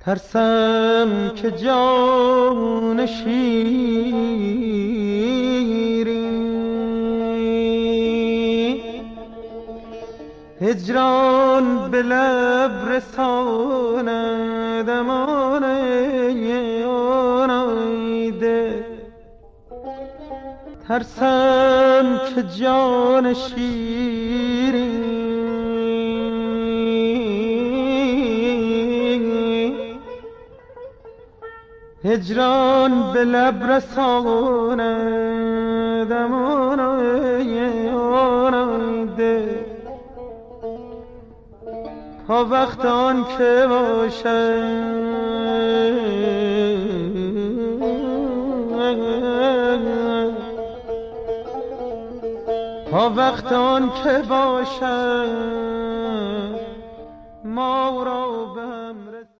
ترسم که جان شیری هجران به لب رساند آنیده ترسم که جان شیری هجران به لب رساند آنایده تا وقت آن که باشد. تا وقت آن که باشد، ما را